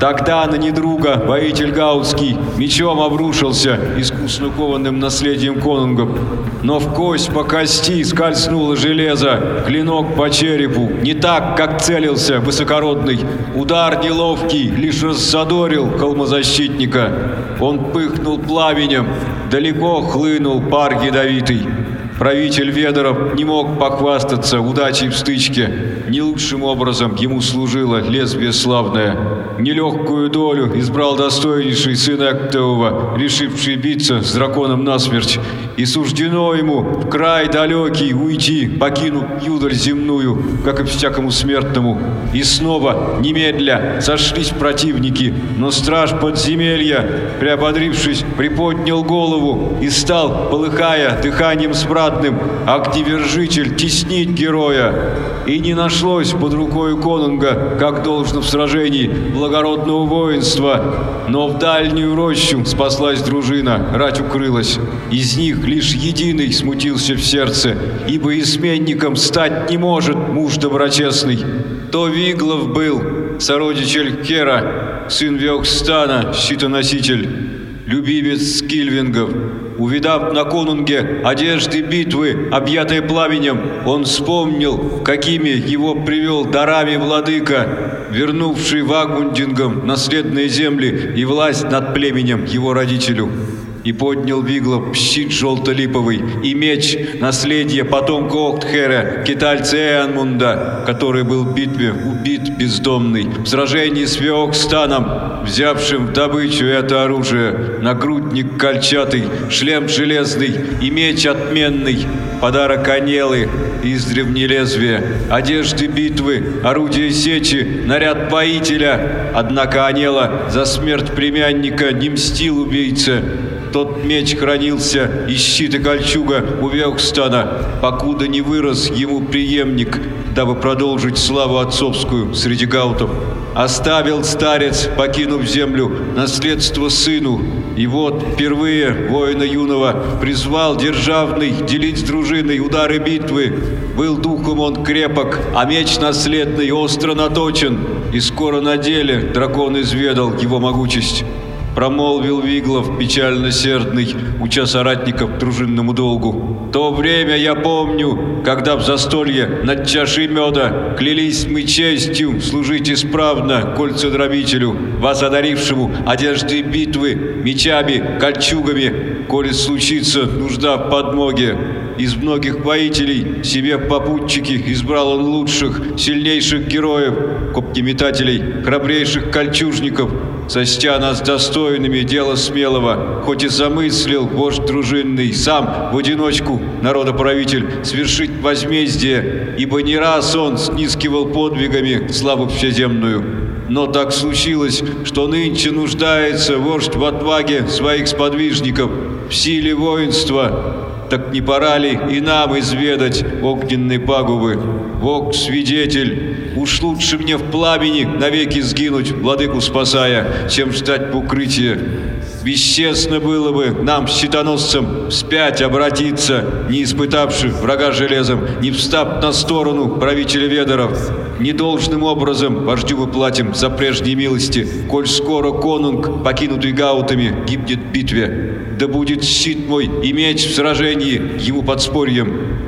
Тогда на недруга воитель Гаутский мечом обрушился, искусно кованным наследием конунгов. Но в кость по кости скользнуло железо, клинок по черепу, не так, как целился высокородный. Удар неловкий лишь рассадорил холмозащитника. Он пыхнул пламенем, далеко хлынул пар ядовитый. Правитель Ведоров не мог похвастаться удачей в стычке. Не лучшим образом ему служило лезвие славное. Нелегкую долю избрал достойнейший сын Эктеова, решивший биться с драконом насмерть. И суждено ему в край далекий уйти, покинув юдаль земную, как и всякому смертному. И снова, немедля, сошлись противники, но страж подземелья, приободрившись, приподнял голову и стал, полыхая дыханием смрадным, активержитель теснить героя. И не нашлось под рукой конунга, как должно в сражении, благородного воинства. Но в дальнюю рощу спаслась дружина, рать укрылась. Из них лишь единый смутился в сердце, ибо изменником стать не может муж доброчестный. То Виглов был, сородич Элькера, сын Веокстана, щитоноситель, любимец Скильвингов. Увидав на конунге одежды битвы, объятые пламенем, он вспомнил, какими его привел дарами владыка, вернувший Вагундингам наследные земли и власть над племенем его родителю и поднял Виглов щит желто-липовый и меч наследие потомка Октхера, китальца Эанмунда, который был в битве убит бездомный, в сражении с Веокстаном, взявшим в добычу это оружие, нагрудник кольчатый, шлем железный и меч отменный, подарок Анелы, издревне лезвие, одежды битвы, орудие сечи, наряд воителя. Однако Анела за смерть племянника не мстил убийце, тот меч хранился и щит и кольчуга у Веокстана, покуда не вырос ему преемник, дабы продолжить славу отцовскую среди гаутов. Оставил старец, покинув землю, наследство сыну, и вот впервые воина юного призвал державный делить с дружиной удары битвы. Был духом он крепок, а меч наследный остро наточен, и скоро на деле дракон изведал его могучесть. Промолвил Виглов, печально сердный, уча соратников дружинному долгу. То время я помню, когда в застолье над чашей меда клялись мы честью служить исправно кольцедробителю, вас одарившему одежды битвы, мечами, кольчугами, коли случится нужда в подмоге. Из многих воителей себе попутчики избрал он лучших, сильнейших героев, копьеметателей, храбрейших кольчужников, состя нас достойными дела смелого, хоть и замыслил вождь дружинный, сам в одиночку, народоправитель, свершить возмездие, ибо не раз он снискивал подвигами славу всеземную. Но так случилось, что нынче нуждается вождь в отваге своих сподвижников, в силе воинства, так не пора ли и нам изведать огненные пагубы? Бог свидетель, уж лучше мне в пламени навеки сгинуть, владыку спасая, чем ждать в укрытие. Бесчестно было бы нам, щитоносцам, вспять обратиться, не испытавши врага железом, не встав на сторону правителя Ведоров. Недолжным образом вождю мы платим за прежние милости, коль скоро конунг, покинутый гаутами, гибнет в битве. Да будет щит мой и меч в сражении ему подспорьем.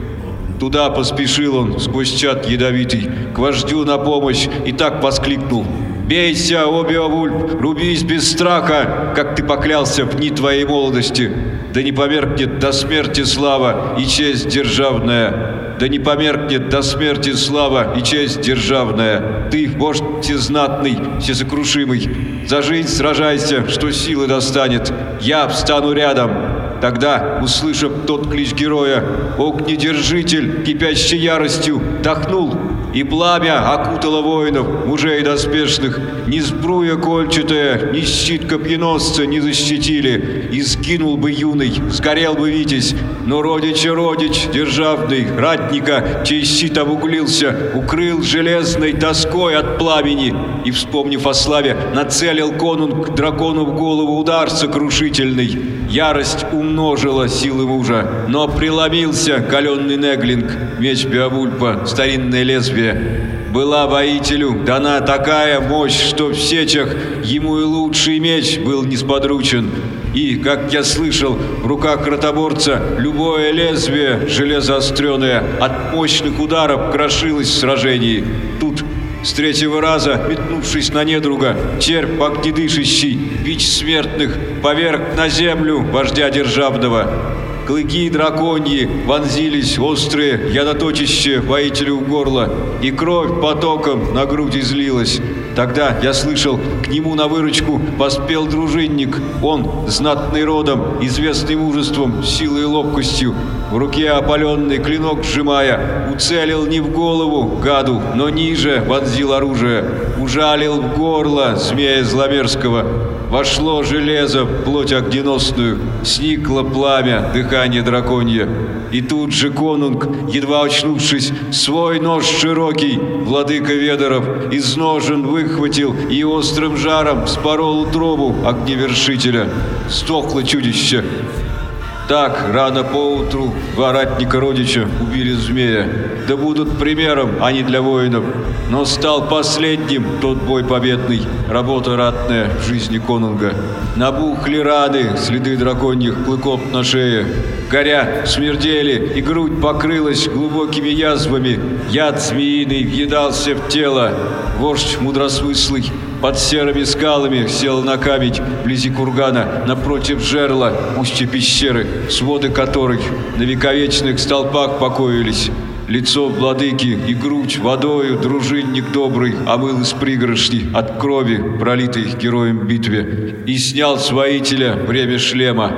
Туда поспешил он сквозь чат ядовитый, к вождю на помощь и так воскликнул. «Бейся, о Беовульф, рубись без страха, как ты поклялся в дни твоей молодости. Да не померкнет до смерти слава и честь державная. Да не померкнет до смерти слава и честь державная. Ты, вождь всезнатный, всесокрушимый, за жизнь сражайся, что силы достанет. Я встану рядом, Тогда, услышав тот клич героя, огнедержитель, кипящий яростью, дохнул, и пламя окутало воинов, мужей доспешных. Ни сбруя кольчатая, ни щит копьеносца не защитили, и сгинул бы юный, сгорел бы Витязь, но родича родич, державный, ратника, чей щит обуглился, укрыл железной доской от пламени, и, вспомнив о славе, нацелил конунг дракону в голову удар сокрушительный. Ярость умножила силы мужа, но преломился каленный Неглинг, меч Беовульпа, старинное лезвие. Была воителю дана такая мощь, что в сечах ему и лучший меч был несподручен. И, как я слышал, в руках ротоборца любое лезвие, железоостреное, от мощных ударов крошилось в сражении. Тут с третьего раза, метнувшись на недруга, черп огнедышащий, бич смертных, поверг на землю вождя державного. Клыки драконьи вонзились острые, ядоточище воителю в горло, и кровь потоком на грудь излилась. Тогда я слышал, к нему на выручку поспел дружинник. Он, знатный родом, известный мужеством, силой и ловкостью, в руке опаленный клинок сжимая, уцелил не в голову гаду, но ниже вонзил оружие, ужалил в горло змея зломерзкого, Вошло железо плоть огненосную, сникло пламя, дыхание драконье. И тут же конунг, едва очнувшись, свой нож широкий, владыка Ведоров, из ножен выхватил и острым жаром спорол утробу огневершителя. Стохло чудище, так, рано поутру два ратника родича убили змея. Да будут примером, а не для воинов. Но стал последним тот бой победный, работа ратная в жизни конунга. Набухли раны, следы драконьих клыков на шее. Горя, смердели, и грудь покрылась глубокими язвами. Яд змеиный въедался в тело. Вождь мудросмыслый под серыми скалами сел на камень вблизи кургана, напротив жерла устья пещеры, своды которых на вековечных столпах покоились. Лицо владыки и грудь водою дружинник добрый омыл из пригоршни от крови, пролитой героем битве, и снял с воителя время шлема.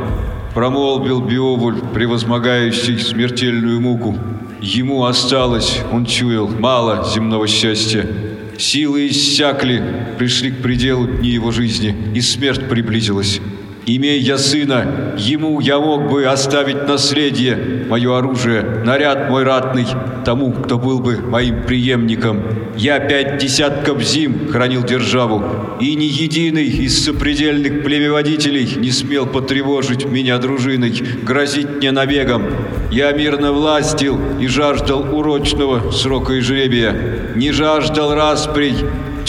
Промолвил Беовуль, превозмогающий смертельную муку. Ему осталось, он чуял, мало земного счастья. Силы иссякли, пришли к пределу дни его жизни, и смерть приблизилась. Имея я сына, ему я мог бы оставить наследие, мое оружие, наряд мой ратный, тому, кто был бы моим преемником. Я пять десятков зим хранил державу, и ни единый из сопредельных племеводителей не смел потревожить меня дружиной, грозить мне набегом. Я мирно властил и жаждал урочного срока и жребия, не жаждал расприй,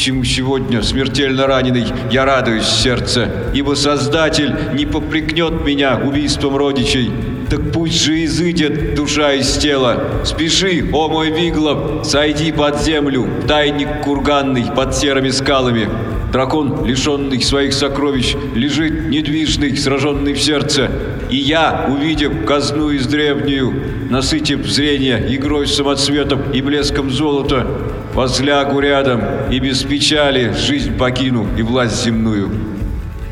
чему сегодня смертельно раненый я радуюсь сердце, ибо Создатель не попрекнет меня убийством родичей. Так пусть же изыдет душа из тела. Спеши, о мой Виглов, сойди под землю, тайник курганный под серыми скалами. Дракон, лишенный своих сокровищ, лежит недвижный, сраженный в сердце. И я, увидев казну из древнюю, насытив зрение игрой самоцветов и блеском золота, возлягу рядом и без печали жизнь покину и власть земную.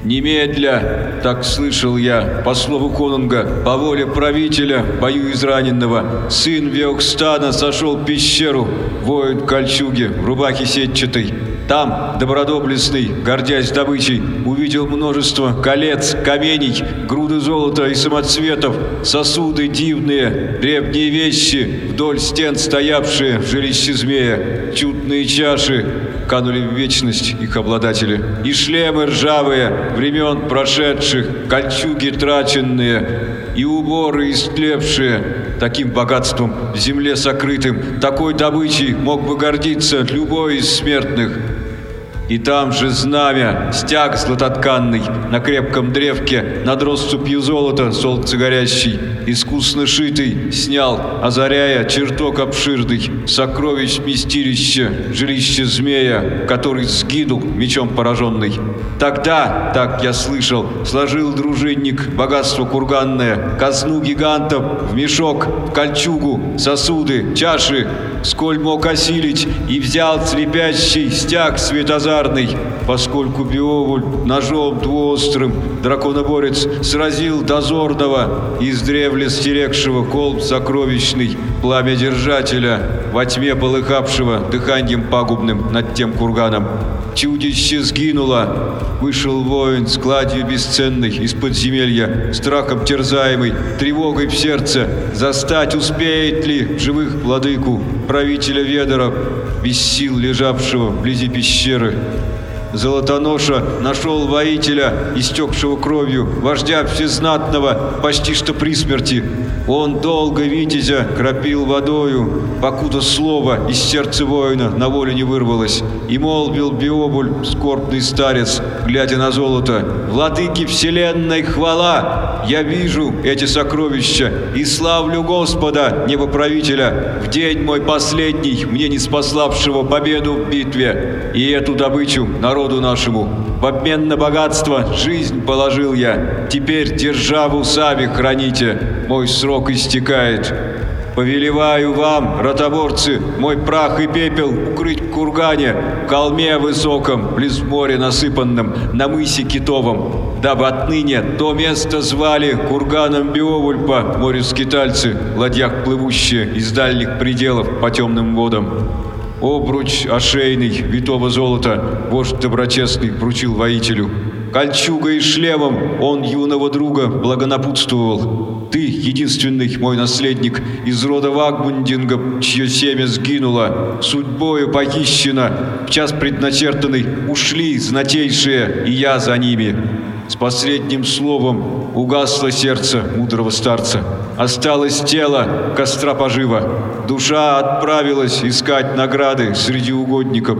Немедля, так слышал я, по слову конунга, по воле правителя, бою израненного, сын Веокстана сошел в пещеру, воин в кольчуге, в рубахе сетчатой, там добродоблестный, гордясь добычей, увидел множество колец, каменей, груды золота и самоцветов, сосуды дивные, древние вещи, вдоль стен стоявшие в жилище змея, чудные чаши, канули в вечность их обладатели, и шлемы ржавые, времен прошедших, кольчуги траченные, и уборы истлевшие, таким богатством в земле сокрытым, такой добычей мог бы гордиться любой из смертных. И там же знамя, стяг златотканный, на крепком древке, над россыпью золота солнце горящий, искусно шитый, снял, озаряя чертог обширный, сокровищ вместилище, жилище змея, который сгинул мечом пораженный. Тогда, так я слышал, сложил дружинник богатство курганное, казну гигантов, в мешок, в кольчугу, сосуды, чаши, сколь мог осилить, и взял слепящий стяг светозар легендарный, поскольку Беовуль ножом двуострым драконоборец сразил дозорного из древля стерегшего колб сокровищный пламя держателя, во тьме полыхавшего дыханием пагубным над тем курганом. Чудище сгинуло. Вышел воин с кладью бесценной из подземелья, страхом терзаемый, тревогой в сердце. Застать успеет ли живых владыку, правителя Ведора, без сил лежавшего вблизи пещеры? Золотоноша нашел воителя, истекшего кровью, вождя всезнатного, почти что при смерти. Он долго витязя кропил водою, покуда слово из сердца воина на волю не вырвалось. И молвил Биобуль, скорбный старец, глядя на золото, «Владыки вселенной хвала! Я вижу эти сокровища и славлю Господа, небоправителя, в день мой последний, мне не спаславшего победу в битве, и эту добычу народу нашему. В обмен на богатство жизнь положил я, теперь державу сами храните, мой срок истекает». Повелеваю вам, ротоборцы, мой прах и пепел укрыть в кургане, в холме высоком, близ моря насыпанном, на мысе китовом, дабы отныне то место звали курганом Биовульпа, морю скитальцы, ладьях плывущие из дальних пределов по темным водам. Обруч ошейный, витого золота, вождь доброчестный вручил воителю. Кольчугой и шлемом он юного друга благонапутствовал. Ты, единственный мой наследник из рода Вагмундинга, чье семя сгинуло, судьбою похищено, в час предначертанный ушли знатейшие, и я за ними. С последним словом угасло сердце мудрого старца. Осталось тело, костра пожива. Душа отправилась искать награды среди угодников.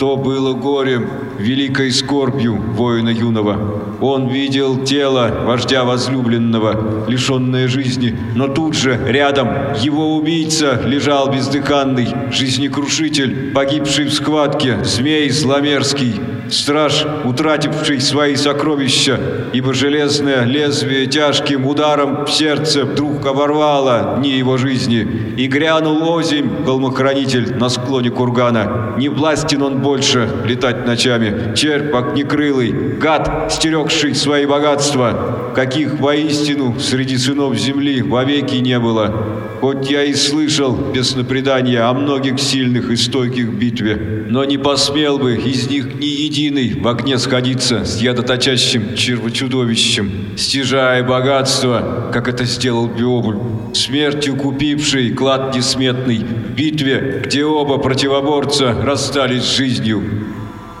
То было горем, великой скорбью воина юного. Он видел тело вождя возлюбленного, лишенное жизни, но тут же рядом его убийца лежал бездыханный, жизнекрушитель, погибший в схватке, змей зломерзкий, страж, утративший свои сокровища, ибо железное лезвие тяжким ударом в сердце вдруг оборвало дни его жизни, и грянул озимь, холмохранитель, на склоне кургана. Не властен он больше летать ночами, черпак огнекрылый, гад, стерегший свои богатства, каких воистину среди сынов земли вовеки не было. Хоть я и слышал песнопредания о многих сильных и стойких битве, но не посмел бы из них ни единый в огне сходиться с ядоточащим червочудовищем, стяжая богатство, как это сделал Биобуль, смертью купивший клад несметный в битве, где оба противоборца расстались с жизнью.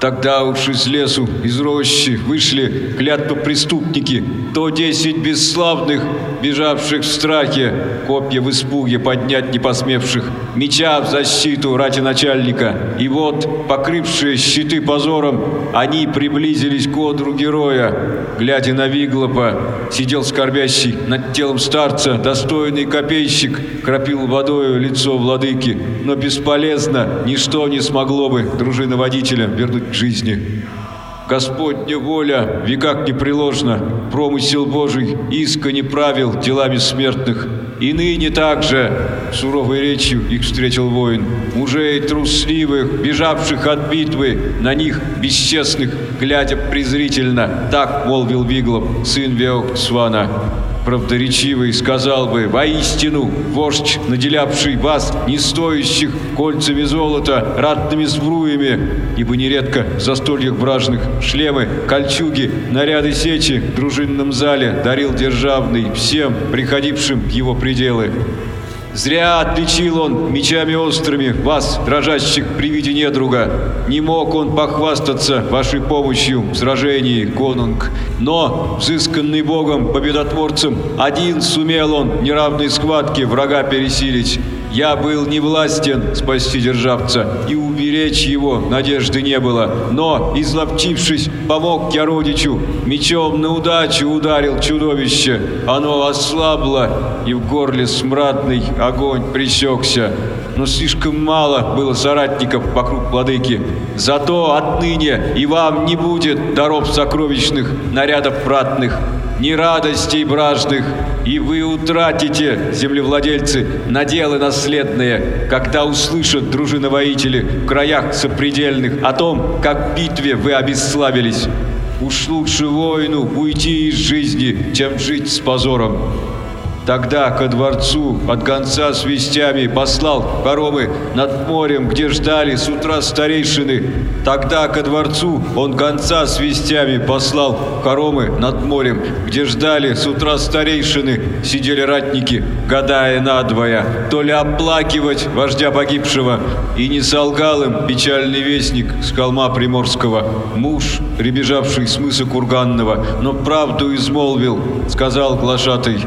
Тогда уж из лесу, из рощи вышли клятво преступники, то десять бесславных, бежавших в страхе, копья в испуге поднять не посмевших, меча в защиту рати начальника. И вот, покрывшие щиты позором, они приблизились к одру героя. Глядя на Виглопа, сидел скорбящий над телом старца, достойный копейщик, кропил водою лицо владыки, но бесполезно, ничто не смогло бы дружина водителя вернуть жизни. Господня воля, веках непреложна, промысел Божий, иска правил делами смертных. И ныне также, суровой речью их встретил воин, мужей трусливых, бежавших от битвы, на них бесчестных, глядя презрительно, так молвил Виглов, сын Веоксвана правдоречивый сказал бы, воистину, вождь, наделявший вас, не стоящих кольцами золота, ратными сбруями, ибо нередко в застольях бражных шлемы, кольчуги, наряды сечи в дружинном зале дарил державный всем, приходившим в его пределы. Зря отличил он мечами острыми вас, дрожащих при виде недруга. Не мог он похвастаться вашей помощью в сражении, конунг. Но, взысканный богом, победотворцем, один сумел он неравной схватке врага пересилить. Я был не властен спасти державца, и уберечь его надежды не было. Но, изловчившись, помог я родичу, мечом на удачу ударил чудовище. Оно ослабло, и в горле смрадный огонь пресекся. Но слишком мало было соратников вокруг владыки. Зато отныне и вам не будет даров сокровищных, нарядов ратных, ни радостей бражных, и вы утратите, землевладельцы, наделы наследные, когда услышат дружины-воители в краях сопредельных о том, как в битве вы обесславились. Уж лучше воину уйти из жизни, чем жить с позором. Тогда ко дворцу от гонца с вестями послал коровы над морем, где ждали с утра старейшины. Тогда ко дворцу он гонца с вестями послал коромы над морем, где ждали с утра старейшины. Сидели ратники, гадая надвое, то ли оплакивать вождя погибшего. И не солгал им печальный вестник с холма Приморского, муж, прибежавший с мыса Курганного, но правду измолвил, сказал глашатый.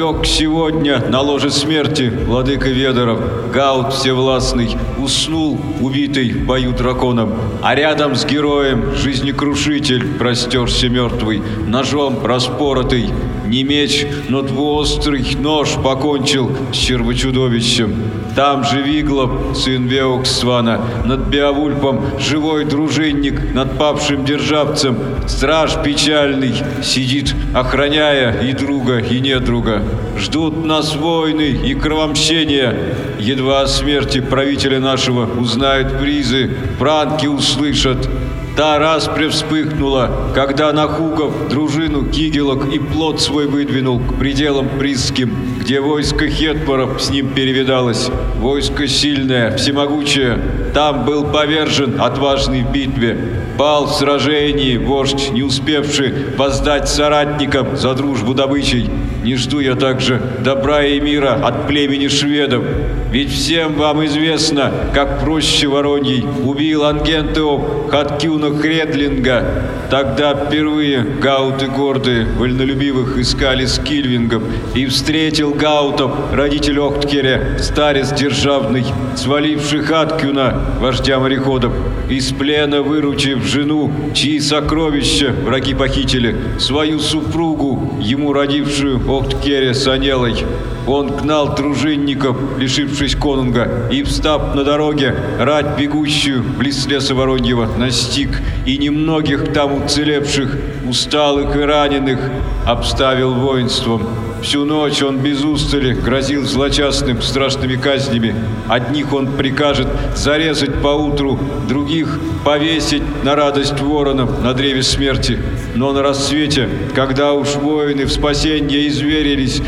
Возлег сегодня на ложе смерти владыка Ведоров, Гаут Всевластный, уснул, убитый в бою драконом, а рядом с героем жизнекрушитель простерся мертвый, ножом распоротый, не меч, но двуострый нож покончил с червочудовищем. Там же Виглоп, сын Веоксвана, над Беовульпом живой дружинник, над павшим державцем, страж печальный, сидит, охраняя и друга, и недруга. Ждут нас войны и кровомщения. Едва о смерти правителя нашего узнают призы, пранки услышат, Та распря вспыхнула, когда Нахуков дружину кигелок и плод свой выдвинул к пределам Присским, где войско Хетпоров с ним перевидалось. Войско сильное, всемогучее. Там был повержен отважный в битве. Пал в сражении вождь, не успевший воздать соратникам за дружбу добычей. Не жду я также добра и мира от племени шведов. Ведь всем вам известно, как проще Вороньей убил Ангентеоп Хаткюна Хредлинга. Тогда впервые гауты гордые, вольнолюбивых искали скильвингов, и встретил гаутов родитель Охткере, старец державный, сваливший Хаткюна, вождя мореходов, из плена выручив жену, чьи сокровища враги похитили, свою супругу, ему родившую Охткере Санелой. Он гнал дружинников, лишившись конунга, и, встав на дороге, рать бегущую близ леса Вороньего, настиг, и немногих там уцелевших, усталых и раненых, обставил воинством. Всю ночь он без устали грозил злочастным страшными казнями. Одних он прикажет зарезать поутру, других повесить на радость воронов на древе смерти. Но на рассвете, когда уж воины в спасенье изверились,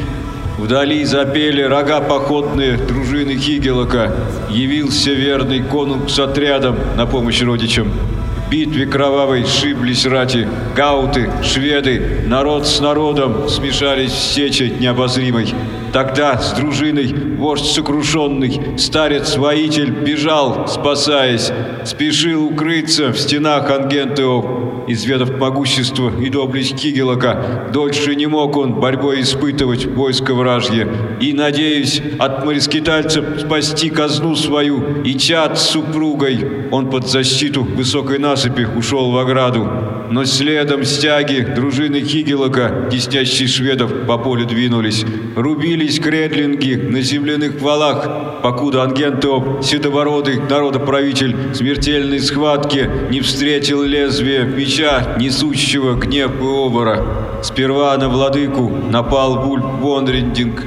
Вдали запели рога походные дружины Хигелока. Явился верный конунг с отрядом на помощь родичам. Битве кровавой шиблись рати, гауты, шведы, народ с народом смешались в сече необозримой. Тогда с дружиной вождь сокрушенный, старец-воитель бежал, спасаясь, спешил укрыться в стенах Ангентеов, изведав могущество и доблесть Кигелока. Дольше не мог он борьбой испытывать войско вражье. И, надеюсь, от морескитальцев спасти казну свою и чад с супругой, он под защиту высокой насыпи ушел в ограду. Но следом стяги дружины Хигелока, теснящие шведов, по полю двинулись. Рубились кредлинги на земляных валах, покуда Ангентоп, седобородый народоправитель, смертельной схватке не встретил лезвие меча, несущего гнев и обора. Сперва на владыку напал Вульф Вонриндинг,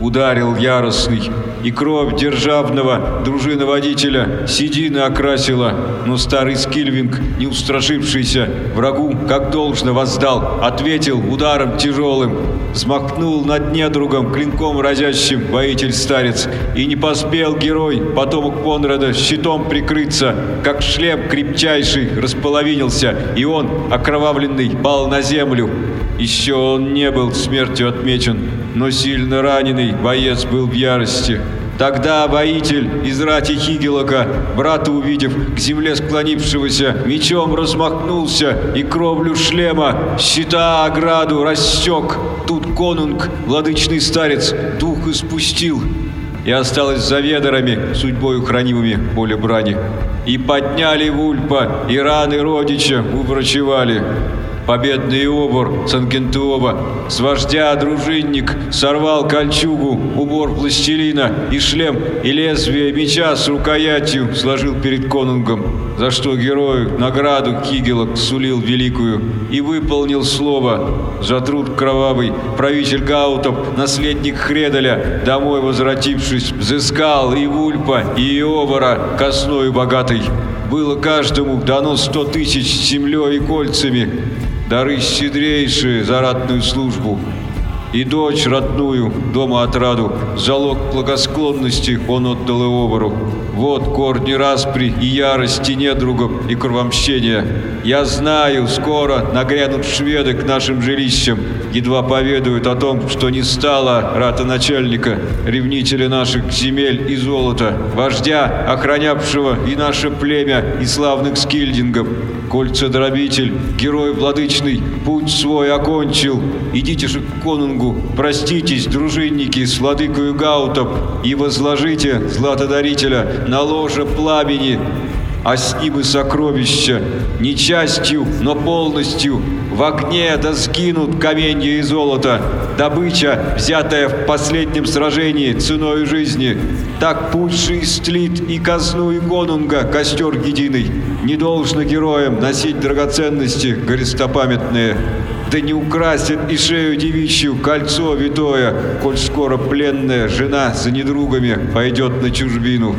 ударил яростный, и кровь державного дружиноводителя седины окрасила, но старый Скильвинг, не устрашившийся врагу, как должно воздал, ответил ударом тяжелым, взмахнул над недругом клинком разящим воитель-старец, и не поспел герой, потомок Конрада, щитом прикрыться, как шлем крепчайший располовинился, и он, окровавленный, пал на землю. Еще он не был смертью отмечен, но сильно раненый боец был в ярости. Тогда воитель из рати Хигелока, брата увидев, к земле склонившегося, мечом размахнулся и кровлю шлема, щита ограду рассек. Тут конунг, владычный старец, дух испустил, и осталось за ведорами, судьбою хранимыми поле брани. И подняли Вульпа, и раны родича уврачевали. Победный обор Санкентуова с вождя дружинник сорвал кольчугу, убор пластилина и шлем, и лезвие меча с рукоятью сложил перед конунгом, за что герою награду Кигелок сулил великую и выполнил слово. За труд кровавый правитель Гаутов, наследник Хредаля, домой возвратившись, взыскал и Вульпа, и Иовара косною богатой. Было каждому дано сто тысяч землей и кольцами, дары щедрейшие за ратную службу. И дочь родную, дома отраду, залог благосклонности он отдал Иовору. Вот корни распри и ярости недругов и кровомщения. Я знаю, скоро нагрянут шведы к нашим жилищам, едва поведают о том, что не стало ратоначальника, ревнителя наших земель и золота, вождя, охранявшего и наше племя, и славных скильдингов. Кольцедробитель, герой владычный, путь свой окончил. Идите же к конунгу, проститесь, дружинники, с владыкою Гаутов, и возложите златодарителя на ложе пламени, а с ним и сокровища, не частью, но полностью, в огне да сгинут каменья и золото, добыча, взятая в последнем сражении ценой жизни. Так же истлит и казну и конунга костер единый. Не должно героям носить драгоценности горестопамятные. Да не украсит и шею девичью кольцо витое, коль скоро пленная жена за недругами пойдет на чужбину.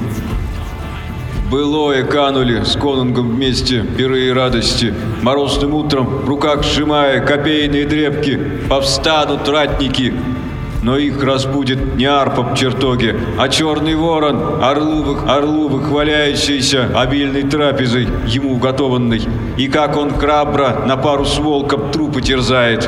Былое канули с конунгом вместе пиры и радости. Морозным утром, в руках сжимая копейные дрепки, повстанут ратники. Но их разбудит не арпа в чертоге, а черный ворон, орлу, орлу выхваляющийся обильной трапезой, ему уготованной. И как он храбро на пару с волком трупы терзает.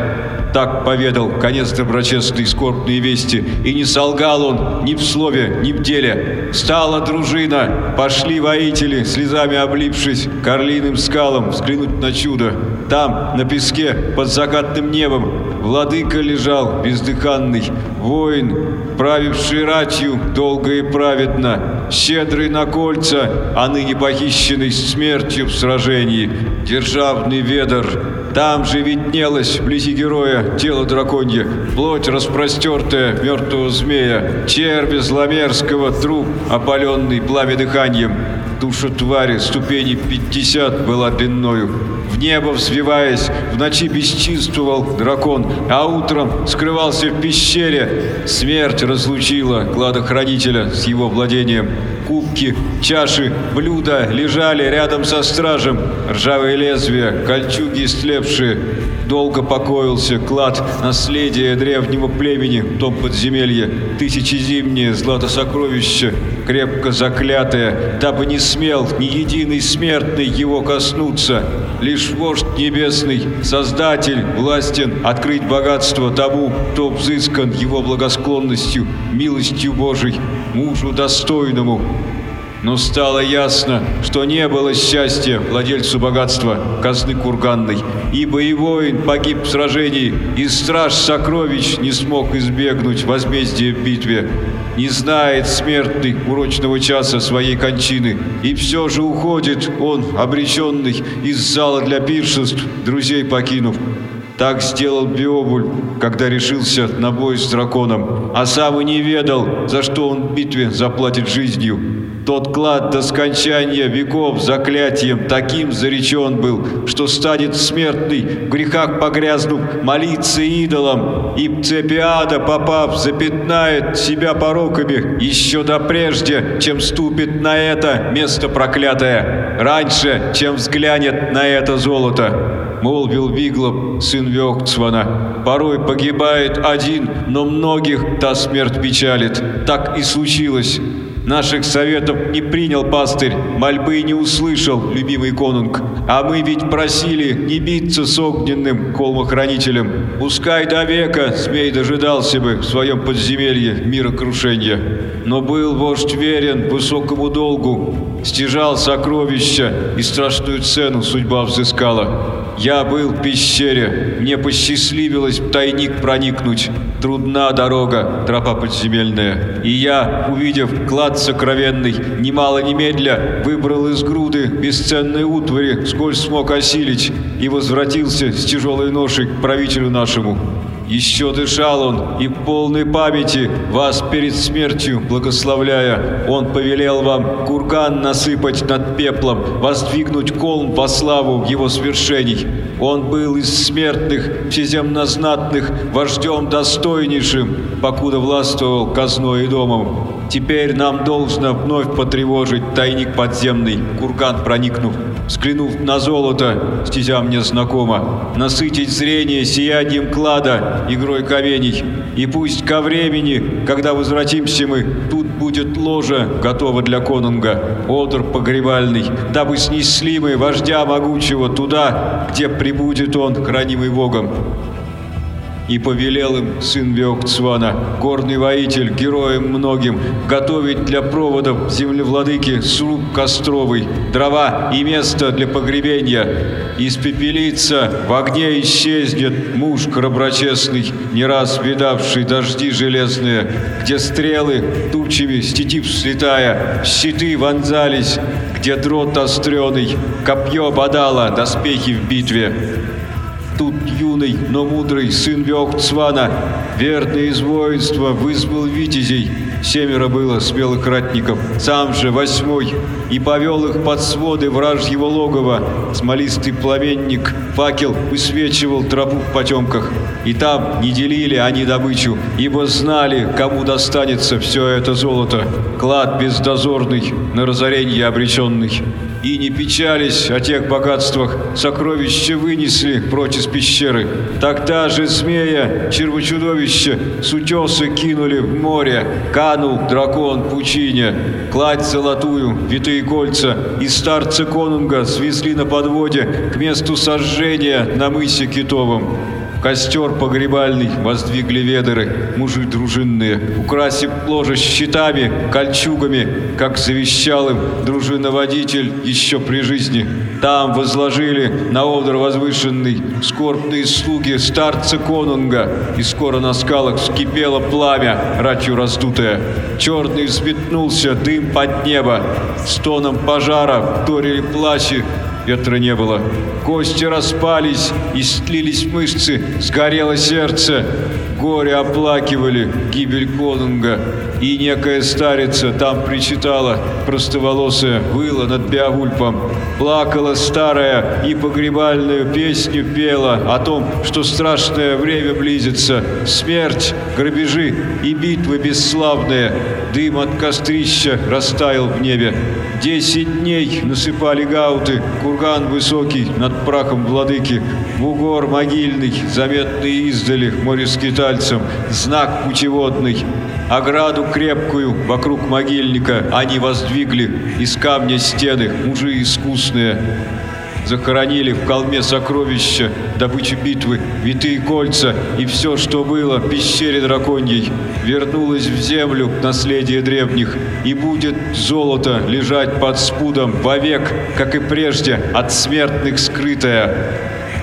Так поведал конец доброчестной скорбные вести, и не солгал он ни в слове, ни в деле. Стала дружина, пошли воители, слезами облипшись, орлиным скалам взглянуть на чудо. Там, на песке, под закатным небом, владыка лежал, бездыханный, воин, правивший ратью долго и праведно, щедрый на кольца, а ныне похищенный смертью в сражении, державный ведер. Там же виднелось вблизи героя тело драконье, плоть распростертая мертвого змея, черви зломерзкого труп, опаленный пламя дыханием. Душа твари ступени пятьдесят была длиною. В небо взвиваясь, в ночи бесчинствовал дракон, а утром скрывался в пещере. Смерть разлучила кладохранителя с его владением. Кубки, чаши, блюда лежали рядом со стражем. Ржавые лезвия, кольчуги истлевшие. Долго покоился клад наследия древнего племени в том подземелье. Тысячи зимние златосокровища, крепко заклятое, дабы не смел ни единый смертный его коснуться. Лишь вождь небесный, Создатель, властен открыть богатство тому, кто взыскан его благосклонностью, милостью Божией, мужу достойному, но стало ясно, что не было счастья владельцу богатства, казны курганной, ибо и воин погиб в сражении, и страж сокровищ не смог избегнуть возмездия в битве. Не знает смертный урочного часа своей кончины, и все же уходит он, обреченный, из зала для пиршеств, друзей покинув. Так сделал Биобуль, когда решился на бой с драконом, а сам и не ведал, за что он в битве заплатит жизнью. Тот клад до скончания веков заклятием таким заречен был, что станет смертный, в грехах погрязнув, молиться идолам, и Цепиада, попав, запятнает себя пороками еще до прежде, чем ступит на это место проклятое, раньше, чем взглянет на это золото. Молвил Виглоп, сын Вёхцвана. Порой погибает один, но многих та смерть печалит. Так и случилось. Наших советов не принял пастырь, мольбы не услышал любимый конунг. А мы ведь просили не биться с огненным холмохранителем. Пускай до века змей дожидался бы в своем подземелье мира крушения. Но был вождь верен высокому долгу, стяжал сокровища и страшную цену судьба взыскала. Я был в пещере, мне посчастливилось в тайник проникнуть. Трудна дорога, тропа подземельная. И я, увидев клад сокровенный, немало немедля выбрал из груды бесценной утвари, сколь смог осилить, и возвратился с тяжелой ношей к правителю нашему. Еще дышал он, и полной памяти вас перед смертью благословляя, он повелел вам курган насыпать над пеплом, воздвигнуть колм во славу его свершений. Он был из смертных, всеземнознатных, вождем достойнейшим, покуда властвовал казной и домом. Теперь нам должно вновь потревожить тайник подземный, курган проникнув. Взглянув на золото, стезя мне знакомо, насытить зрение сиянием клада, игрой каменей. И пусть ко времени, когда возвратимся мы, тут будет ложа, готова для конунга, одр погребальный, дабы снесли мы вождя могучего туда, где прибудет он, хранимый Богом. И повелел им сын Веокцвана, горный воитель, героем многим, готовить для проводов землевладыки сруб костровый, дрова и место для погребения. Испепелится, в огне исчезнет муж храброчестный, не раз видавший дожди железные, где стрелы тучами стетив слетая, щиты вонзались, где дрот остреный, копье бодало доспехи в битве. Тут юный, но мудрый сын Веохцвана, верный из воинства, вызвал витязей. Семеро было смелых ратников, сам же восьмой, и повел их под своды вражьего логова. Смолистый пламенник, факел высвечивал тропу в потемках. И там не делили они добычу, ибо знали, кому достанется все это золото. Клад бездозорный, на разоренье обреченный и не печались о тех богатствах, сокровища вынесли прочь из пещеры. Тогда же змея, червочудовище, с утеса кинули в море, канул дракон пучине, кладь золотую, витые кольца, и старца конунга свезли на подводе к месту сожжения на мысе Китовом. Костер погребальный воздвигли ведеры, мужи дружинные, украсив ложе щитами, кольчугами, как завещал им дружиноводитель еще при жизни. Там возложили на одр возвышенный скорбные слуги старца конунга, и скоро на скалах вскипело пламя, ратью раздутое. Черный взметнулся дым под небо, стоном пожара вторили плачи ветра не было. Кости распались, и стлились мышцы, сгорело сердце. Горе оплакивали гибель конунга, и некая старица там причитала, простоволосая, выла над Беовульпом. Плакала старая и погребальную песню пела о том, что страшное время близится, смерть, грабежи и битвы бесславные. Дым от кострища растаял в небе. Десять дней насыпали гауты, курган высокий над прахом владыки, бугор могильный, заметный издали море скитальцам, знак путеводный. Ограду крепкую вокруг могильника они воздвигли, из камня стены, мужи искусные. Захоронили в колме сокровища, добычи битвы, витые кольца и все, что было в пещере драконьей. Вернулось в землю наследие древних, и будет золото лежать под спудом вовек, как и прежде, от смертных скрытое.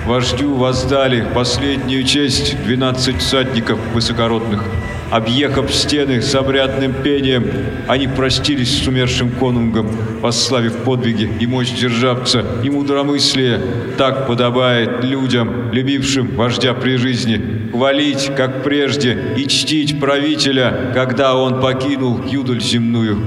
Вождю воздали последнюю честь двенадцать всадников высокородных. Объехав стены с обрядным пением, они простились с умершим конунгом, восславив подвиги и мощь державца, и мудромыслие. Так подобает людям, любившим вождя при жизни, хвалить, как прежде, и чтить правителя, когда он покинул юдоль земную.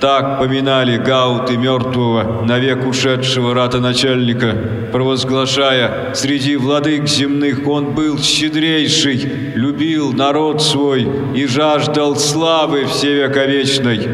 Так поминали гауты мертвого, навек ушедшего ратоначальника, провозглашая, среди владык земных он был щедрейший, любил народ свой и жаждал славы всевековечной.